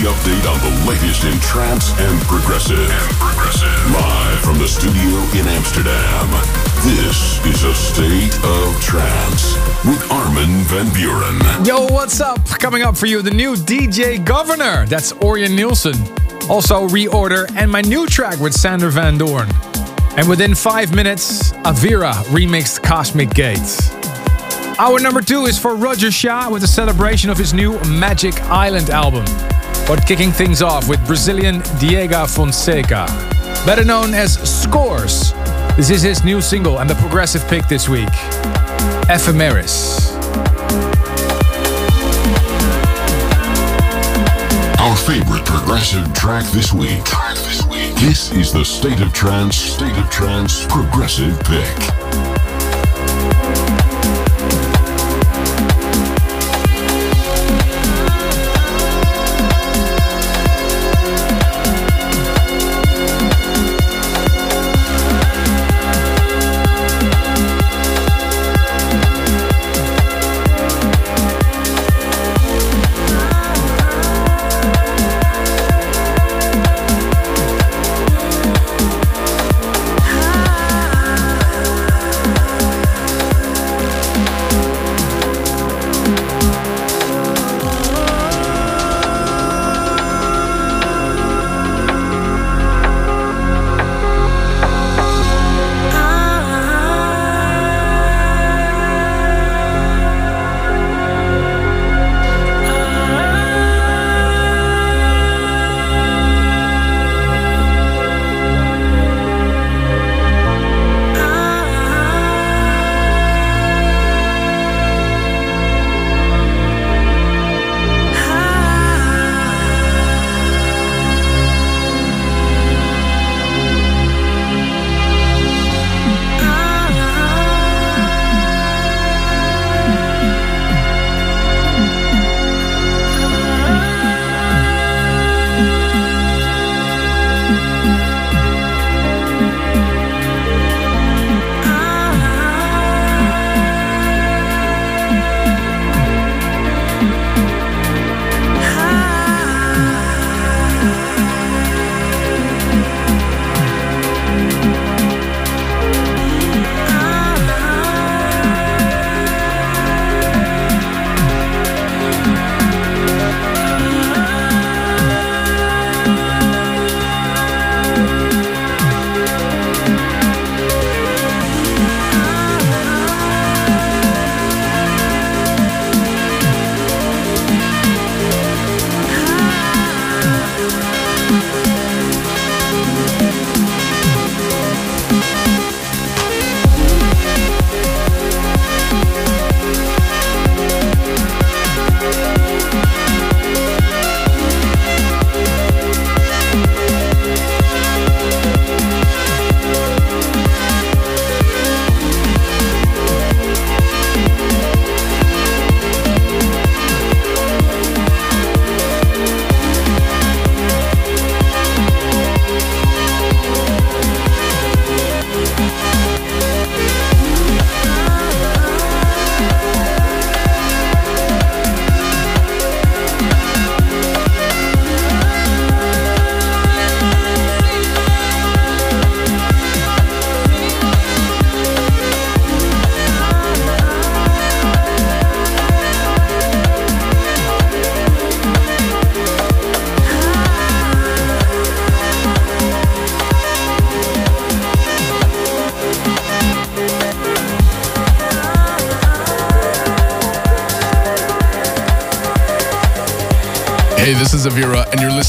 Update on the latest in trance and progressive. And progressive. Live from the studio in Amsterdam. This is a state of trance with Armin van Buuren. Yo, what's up? Coming up for you, the new DJ Governor. That's Orjan Nilsen. Also, Reorder and my new track with Sander Van Doorn. And within five minutes, Avira remixed Cosmic Gates. Our number two is for Roger Shah with a celebration of his new Magic Island album. But kicking things off with Brazilian Diego Fonseca, better known as Scores. This is his new single and the progressive pick this week Ephemeris. Our favorite progressive track this week. This. This is the State of Trance, State of Trance progressive pick.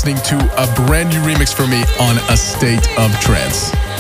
Listening to a brand new remix for me on A State of Trance.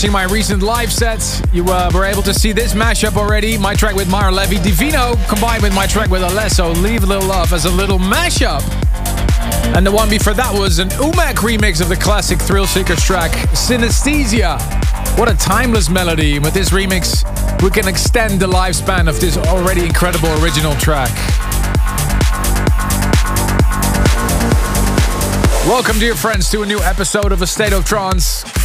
Watching my recent live sets, you uh, were able to see this mashup already. My track with Mara Levy Divino combined with my track with Alesso, Leave Little Love, as a little mashup. And the one before that was an Umek remix of the classic Thrillseekers track, Synesthesia. What a timeless melody. With this remix, we can extend the lifespan of this already incredible original track. Welcome, dear friends, to a new episode of A State of Trance.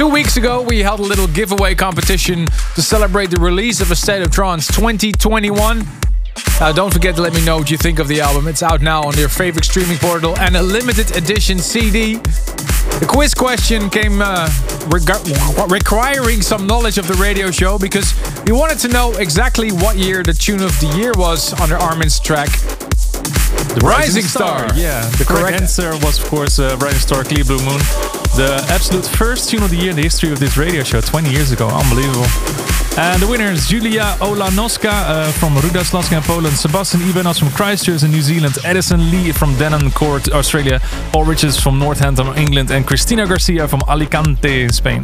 Two weeks ago, we held a little giveaway competition to celebrate the release of A State of Trance 2021. Now, don't forget to let me know what you think of the album. It's out now on your favorite streaming portal and a limited edition CD. The quiz question came uh, requiring some knowledge of the radio show because we wanted to know exactly what year the tune of the year was under Armin's track. The Rising, Star. Yeah, the correct, correct- answer was, of course, uh, Rising Star, Clear Blue Moon. The absolute first tune of the year in the history of this radio show, 20 years ago. Unbelievable. And the winner is Julia Olanoska uh, from Ruda Slaska in Poland, Sebastian Ibanos from Christchurch in New Zealand, Edison Lee from Denham Denoncourt, Australia, Paul Richards from Northampton, England, and Cristina Garcia from Alicante, in Spain.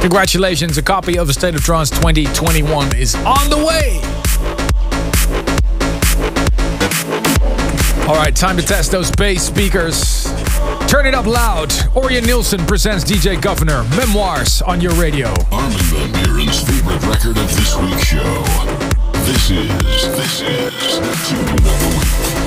Congratulations, a copy of the State of Trance 2021 is on the way. All right, time to test those bass speakers. Turn it up loud. Orjan Nilsen presents DJ Governor Memoirs on your radio. Armin Van Buuren's favorite record of this week's show. This is, this is the tune of the week.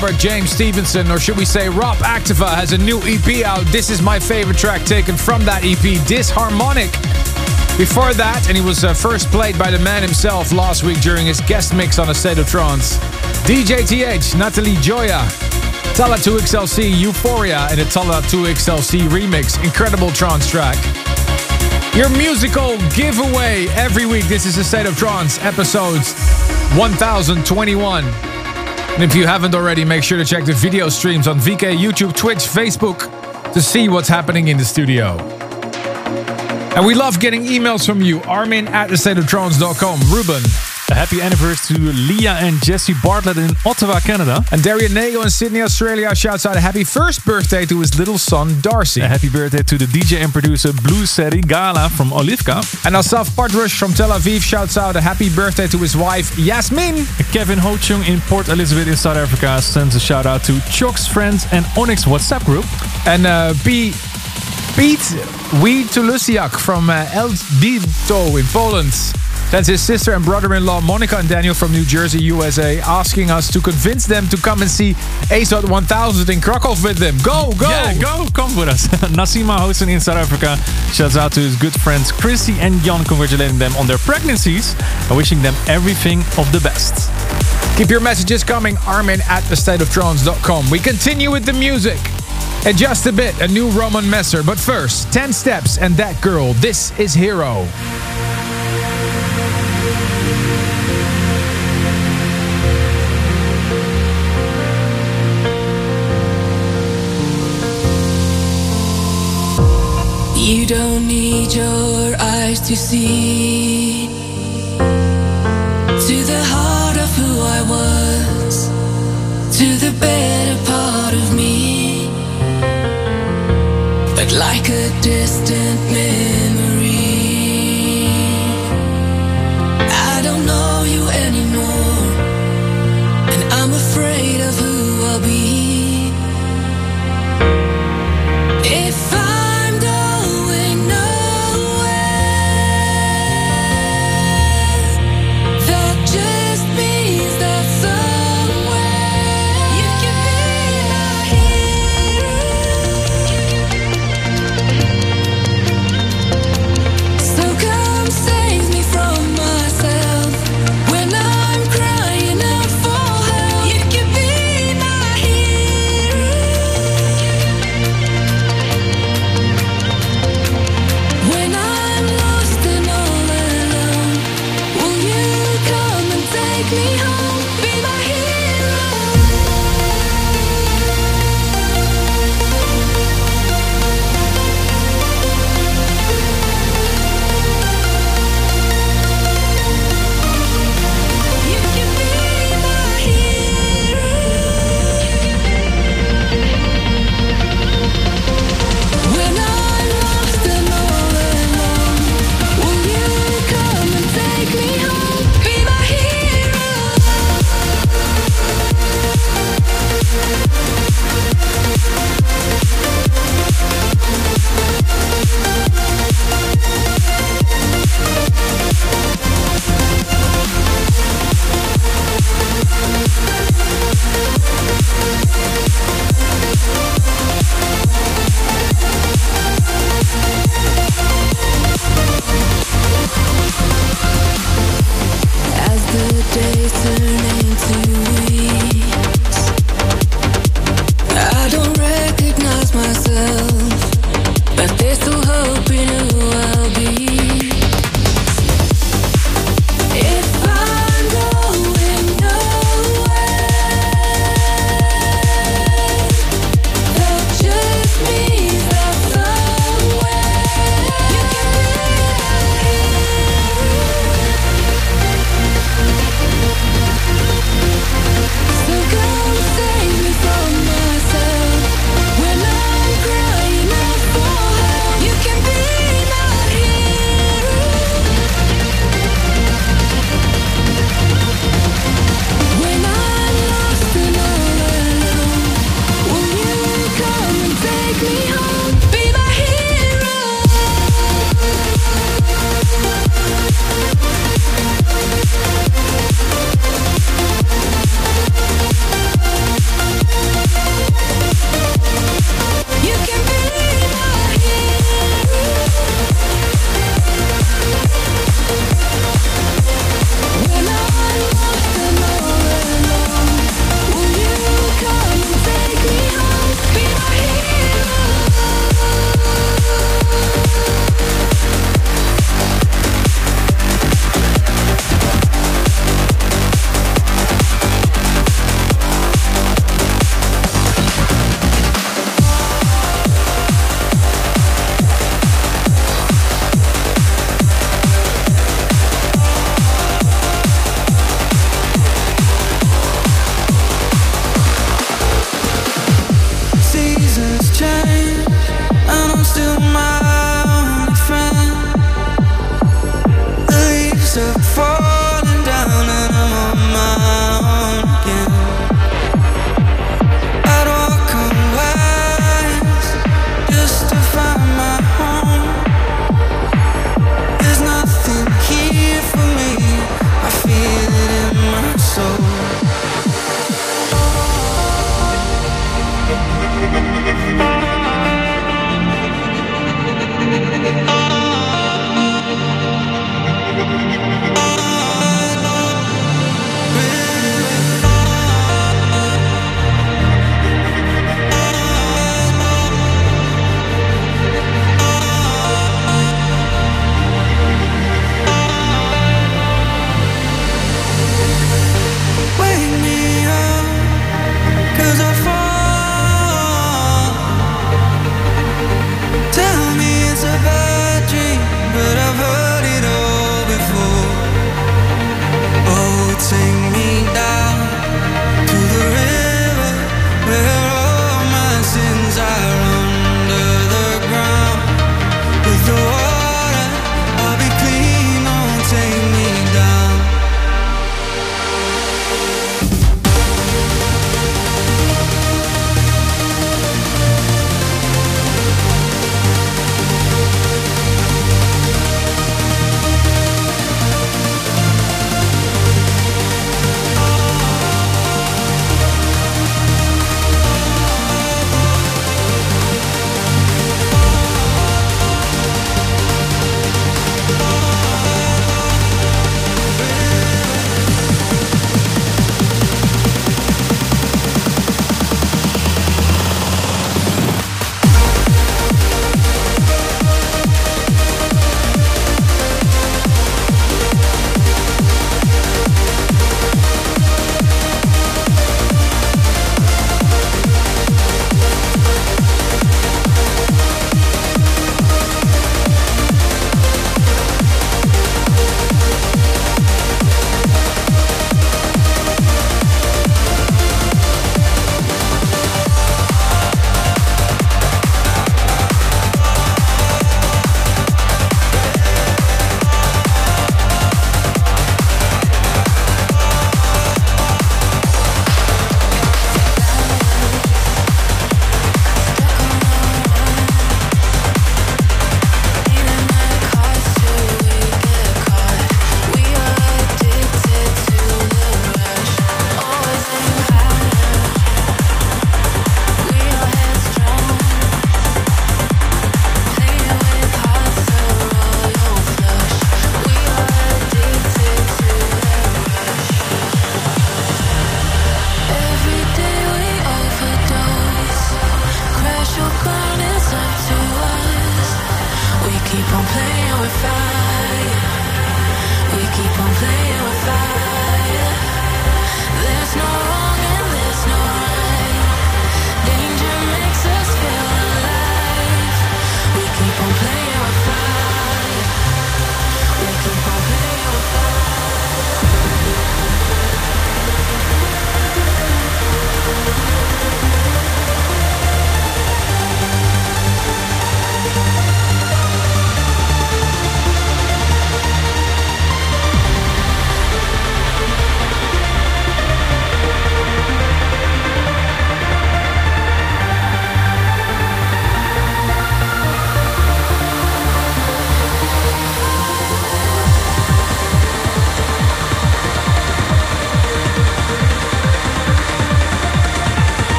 Robert James Stevenson, or should we say Rob Activa, has a new EP out. This is my favorite track taken from that EP, Disharmonic. Before that, and he was uh, first played by the man himself last week during his guest mix on A State of Trance. DJ TH, Natalie Gioia, Talla 2XLC, Euphoria, and a Talla 2XLC remix. Incredible trance track. Your musical giveaway every week. This is A State of Trance, episodes 1021. And if you haven't already, make sure to check the video streams on VK, YouTube, Twitch, Facebook to see what's happening in the studio. And we love getting emails from you. Armin at thestateoftrance.com. Ruben. Happy anniversary to Leah and Jesse Bartlett in Ottawa, Canada. And Darian Nago in Sydney, Australia shouts out a happy first birthday to his little son, Darcy. A happy birthday to the DJ and producer Blue Seri Gala from Olivka. And Asaf Partrush from Tel Aviv shouts out a happy birthday to his wife, Yasmin. Kevin Ho-chung in Port Elizabeth in South Africa sends a shout out to Chok's friends and Onyx WhatsApp group. And uh, B. Pete Wee Tulusiak from uh, El Dito in Poland. That's his sister and brother-in-law Monica and Daniel from New Jersey, USA, asking us to convince them to come and see ASOT 1000 in Krakow with them. Go, go! Yeah, go, come with us. Nasima Hosen in South Africa shouts out to his good friends Chrissy and Jan, congratulating them on their pregnancies and wishing them everything of the best. Keep your messages coming, Armin at thestateoftrance.com. We continue with the music. In just a bit, a new Roman Messer. But first, 10 steps and that girl. This is Hero. Don't need your eyes to see to the heart of who I was, to the better part of me. But like a distant memory,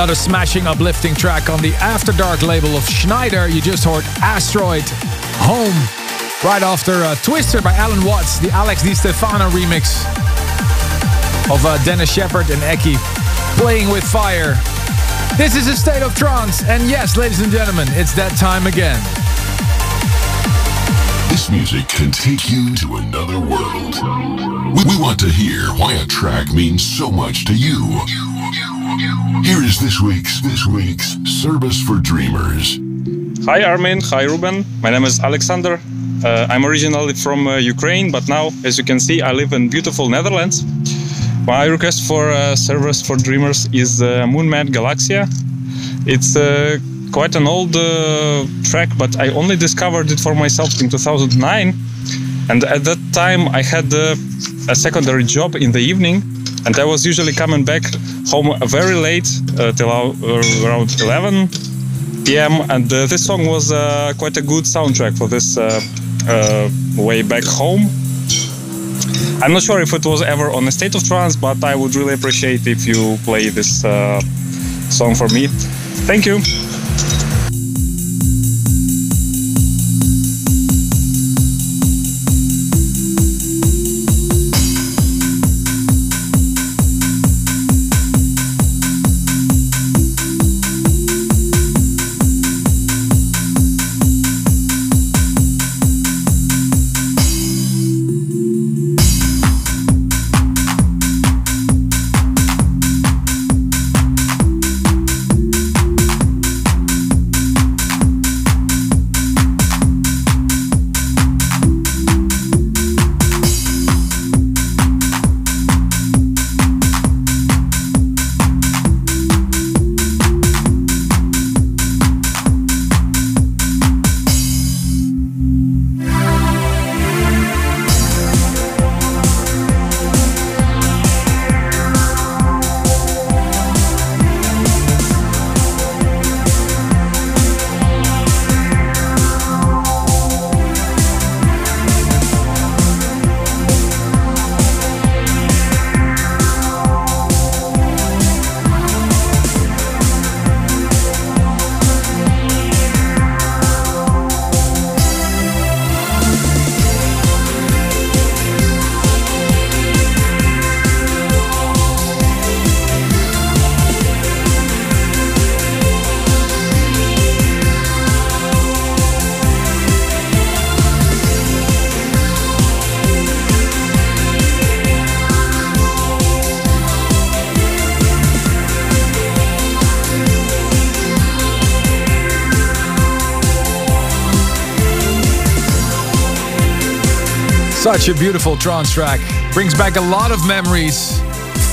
Another smashing, uplifting track on the After Dark label of Schneider. You just heard Asteroid Home. Right after uh, Twister by Allen Watts, the Alex Di Stefano remix of uh, Dennis Sheperd and Eki playing with fire. This is a state of trance, and yes, ladies and gentlemen, it's that time again. This music can take you to another world. We, we want to hear why a track means so much to you. This week's this week's service for dreamers. Hi Armin, hi Ruben. My name is Alexander. Uh, I'm originally from uh, Ukraine, but now, as you can see, I live in beautiful Netherlands. My request for uh, service for dreamers is uh, Moonman Galaxia. It's uh, quite an old uh, track, but I only discovered it for myself in 2009. And at that time, I had uh, a secondary job in the evening, and I was usually coming back home very late, uh, till uh, around 11 p.m. And uh, this song was uh, quite a good soundtrack for this uh, uh, way back home. I'm not sure if it was ever on a state of trance, but I would really appreciate if you play this song for me. Thank you. A beautiful trance track. Brings back a lot of memories.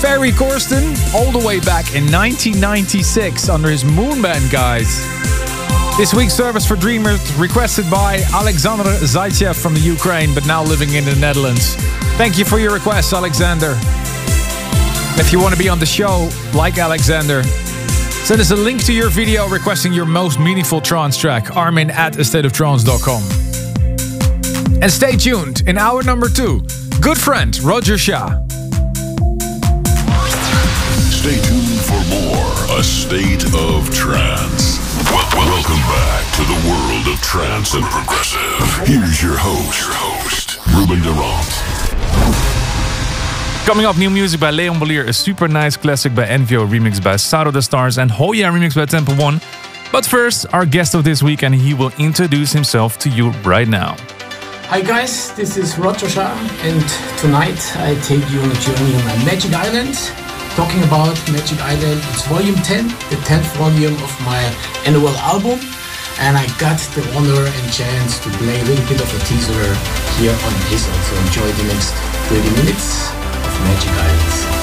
Ferry Corsten, all the way back in 1996 under his Moonman guys. This week's service for Dreamers requested by Alexander Zaitsev from the Ukraine, but now living in the Netherlands. Thank you for your request, Alexander. If you want to be on the show, like Alexander, send us a link to your video requesting your most meaningful trance track, armin at astateoftrance.com. And stay tuned in hour number two. Good friend Roger Shah. Stay tuned for more A State of Trance. Wel- welcome back to the world of trance and progressive. Here's your host, your host, Ruben de Ronde. Coming up, new music by Leon Bolier, a super nice classic by Envio, remix by Sado the Stars, and Hoya remix by Temple One. But first, our guest of this week, and he will introduce himself to you right now. Hi guys, this is Roger Shah, and tonight I take you on a journey on my Magic Island. Talking about Magic Island, it's volume 10, the 10th volume of my annual album, and I got the honor and chance to play a little bit of a teaser here on Hazel. So enjoy the next 30 minutes of Magic Islands.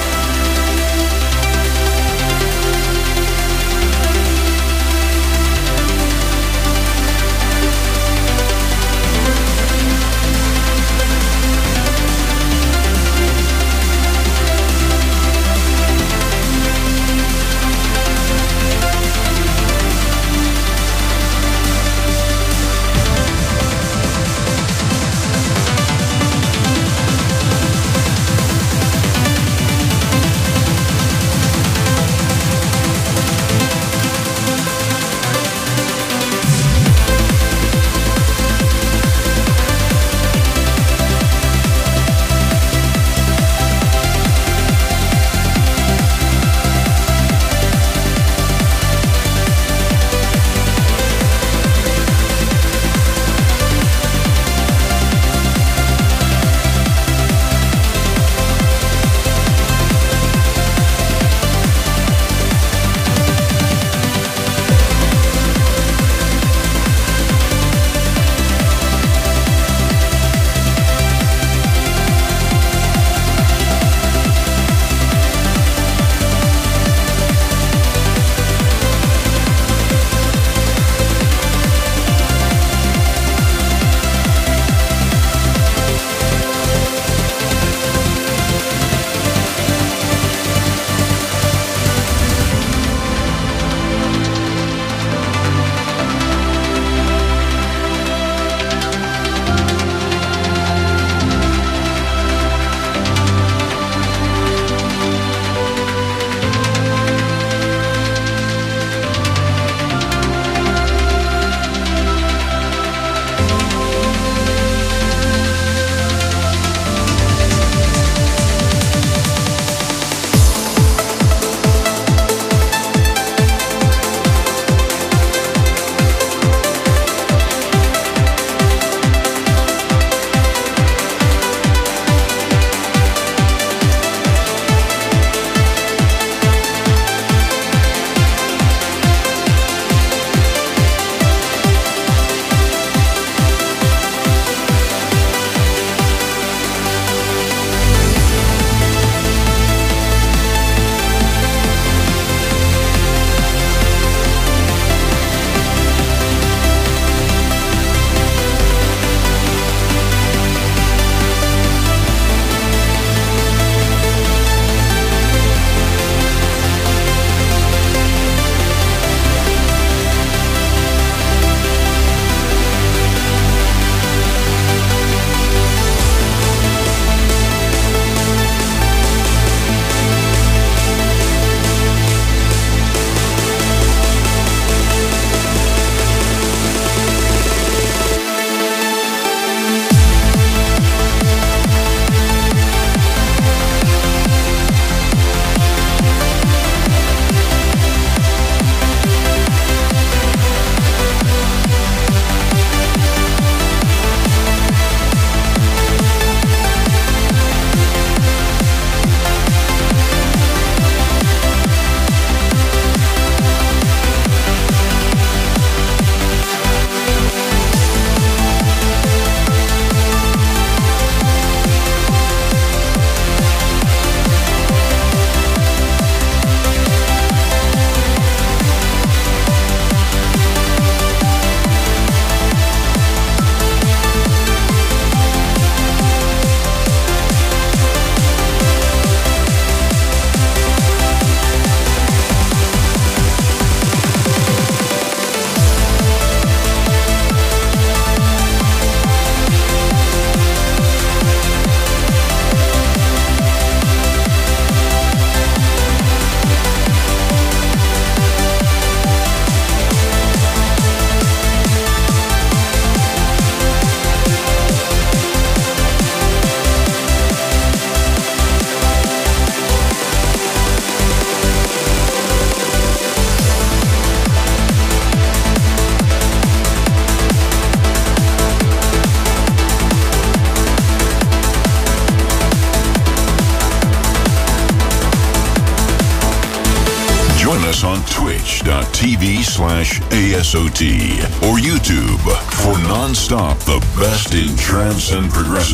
ASOT or YouTube for non-stop the best in trance and progressive.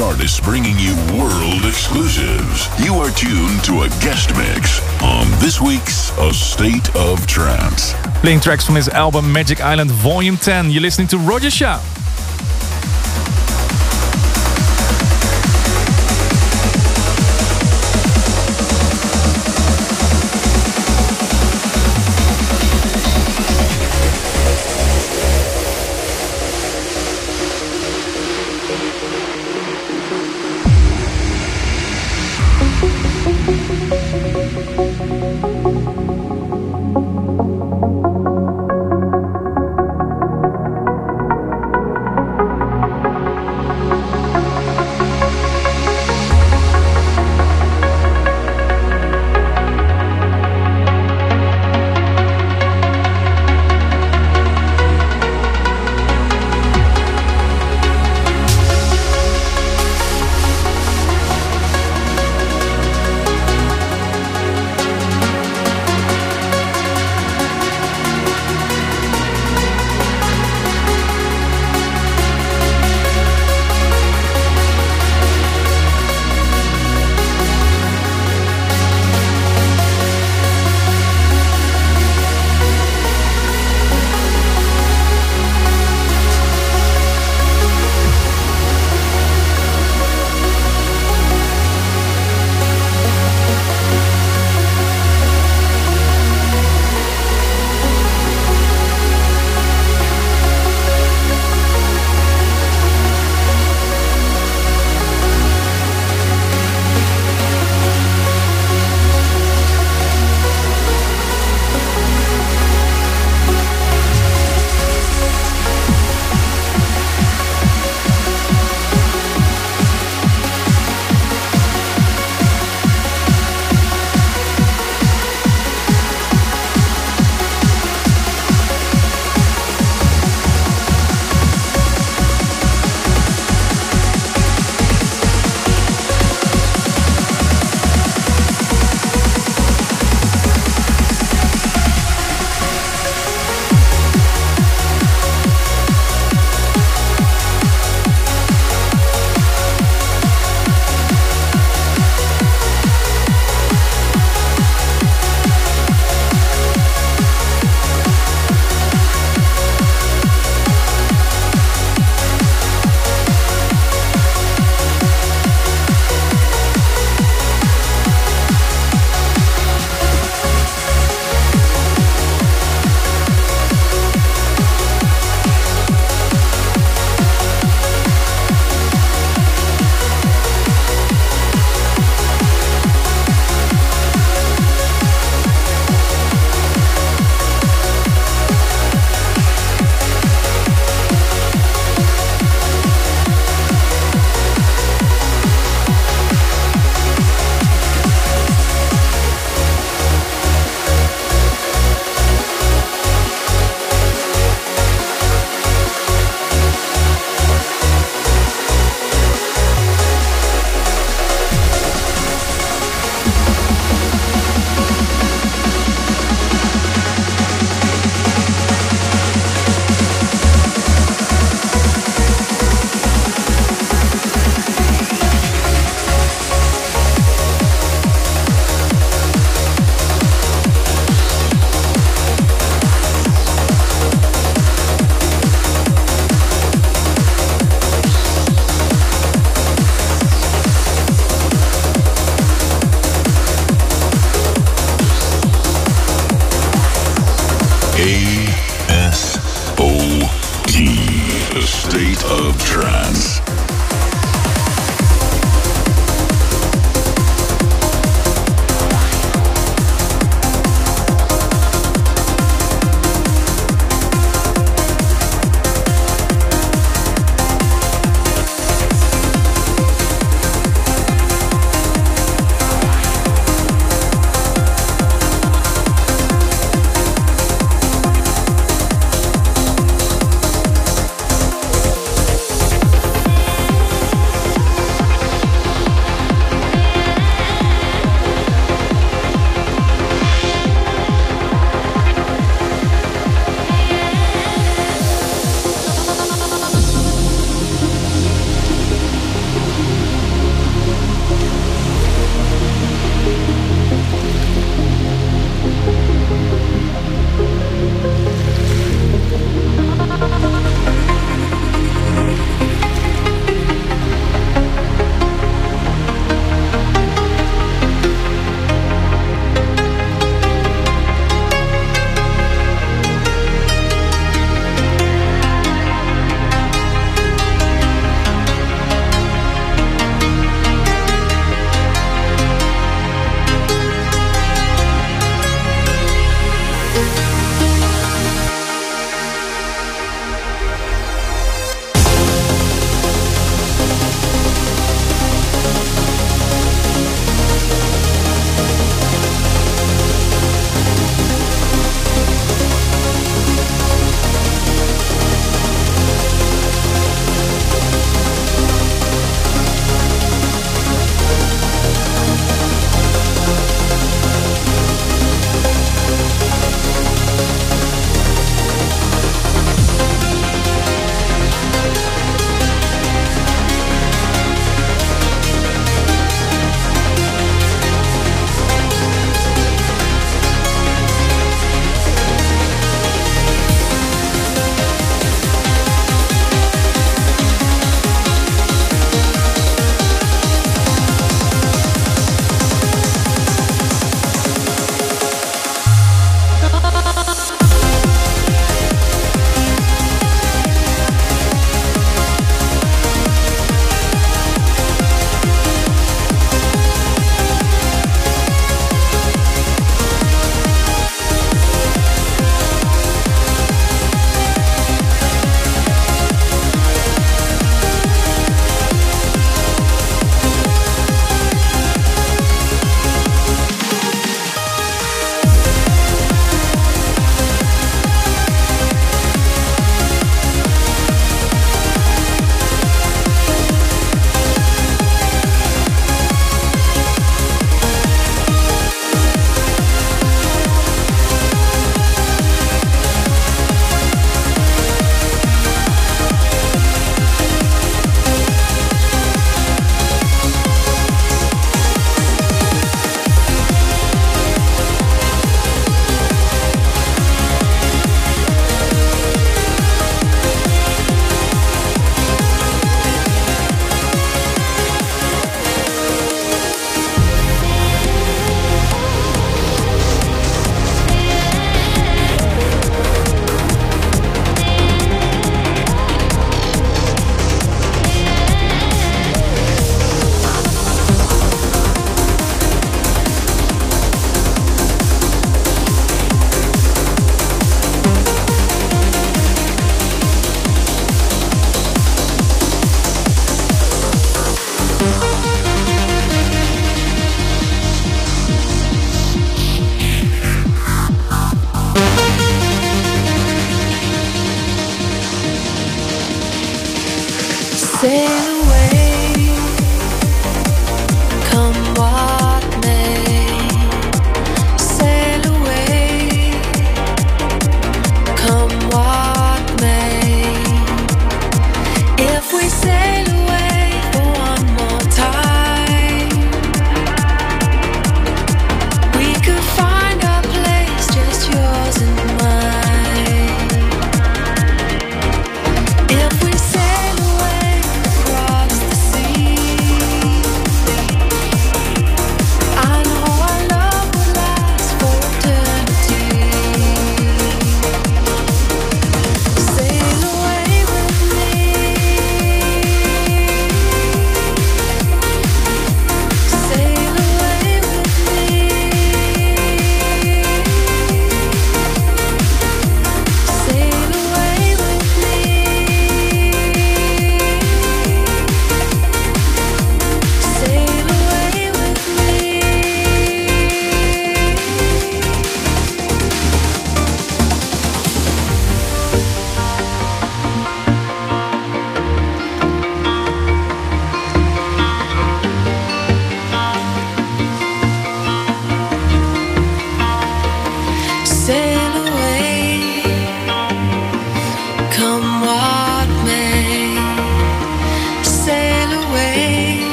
Artists bringing you world exclusives. You are tuned to a guest mix on this week's A State of Trance. Playing tracks from his album Magic Island Volume 10. You're listening to Roger Shah.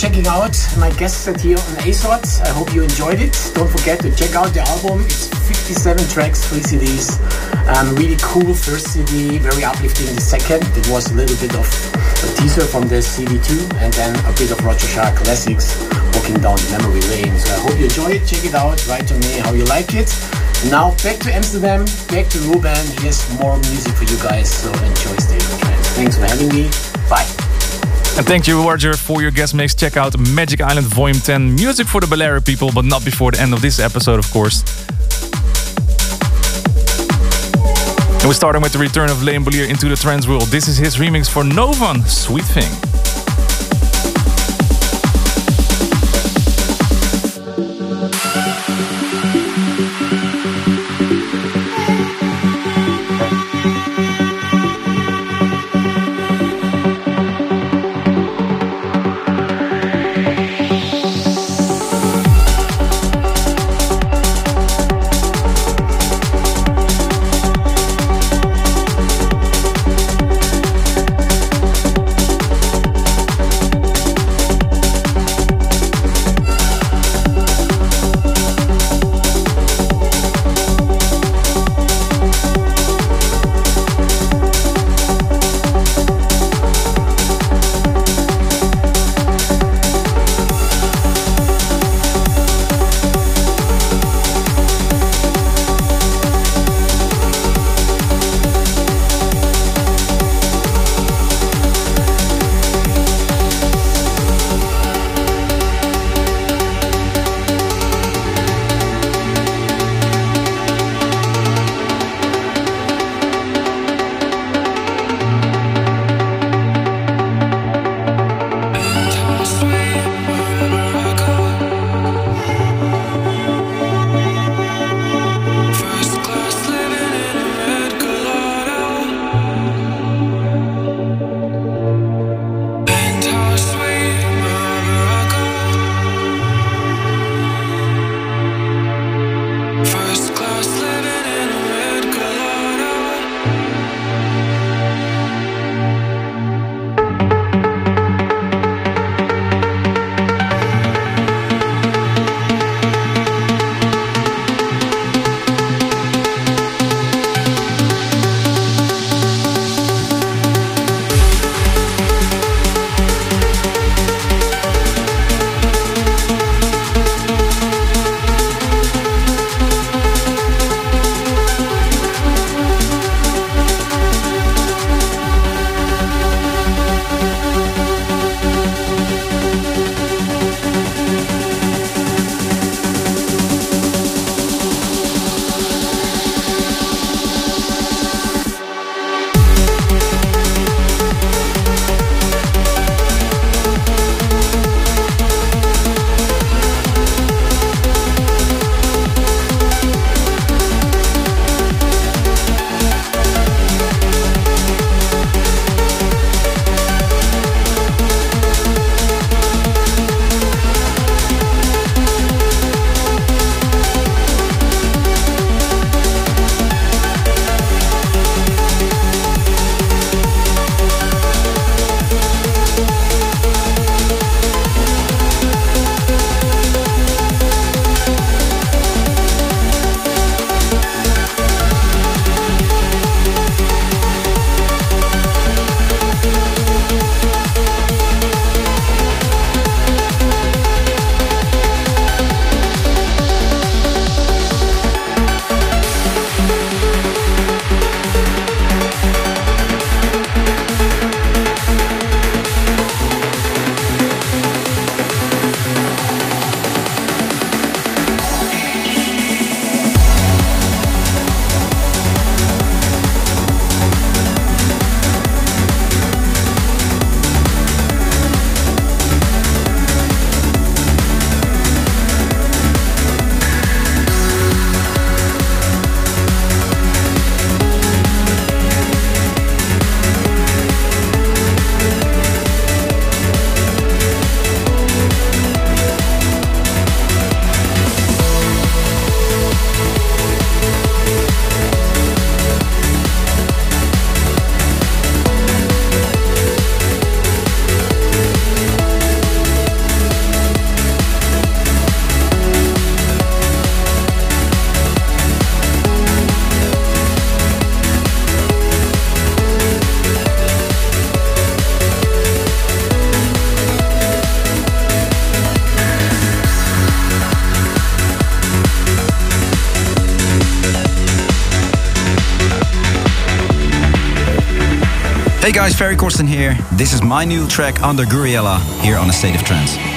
Checking out my guest set here on ASOT. I hope you enjoyed it. Don't forget to check out the album. It's 57 tracks, three CDs. Um, really cool first CD, very uplifting the second. It was a little bit of a teaser from the CD2 and then a bit of Roger Shah classics walking down the memory lane. So I hope you enjoy it. Check it out. Write to me how you like it. Now back to Amsterdam, back to Ruben. Here's more music for you guys. So enjoy of Trance. Thanks for having me. And thank you, Roger, for your guest mix. Check out Magic Island Volume 10. Music for the Balearic people, but not before the end of this episode, of course. And we're starting with the return of Leon Bolier into the trance world. This is his remix for Novan, Sweet Thing. Guys, Ferry Corsten here. This is my new track under Gouryella here on A State of Trance.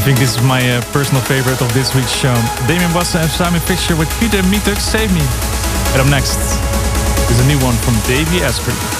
I think this is my uh, personal favorite of this week's show. Damien Bossa and Simon Fisher with Peter Mieter, Save Me. And up next is a new one from Davey Asprey.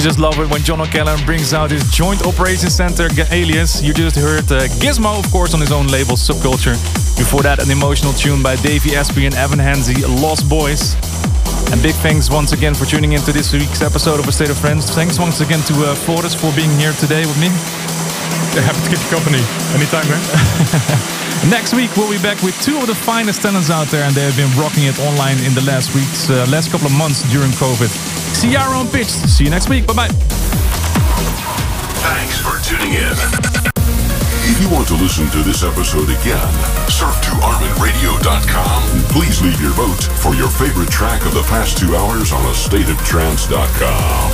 You just love it when John O'Callaghan brings out his Joint Operations Center alias? You just heard uh, Gizmo, of course, on his own label, Subculture. Before that, an emotional tune by Davey Asprey and Evan Henzi, Lost Boys. And big thanks once again for tuning in to this week's episode of A State of Friends. Thanks once again to uh, Flores for being here today with me. happy to keep you company anytime, man. Next week we'll be back with two of the finest talents out there, and they have been rocking it online in the last weeks, uh, last couple of months during COVID. Ciara on pitch. See you next week. Bye bye. Thanks for tuning in. If you want to listen to this episode again, surf to ArminRadio.com and please leave your vote for your favorite track of the past two hours on AstateOfTrance.com.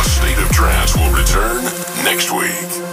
A State of Trance will return next week.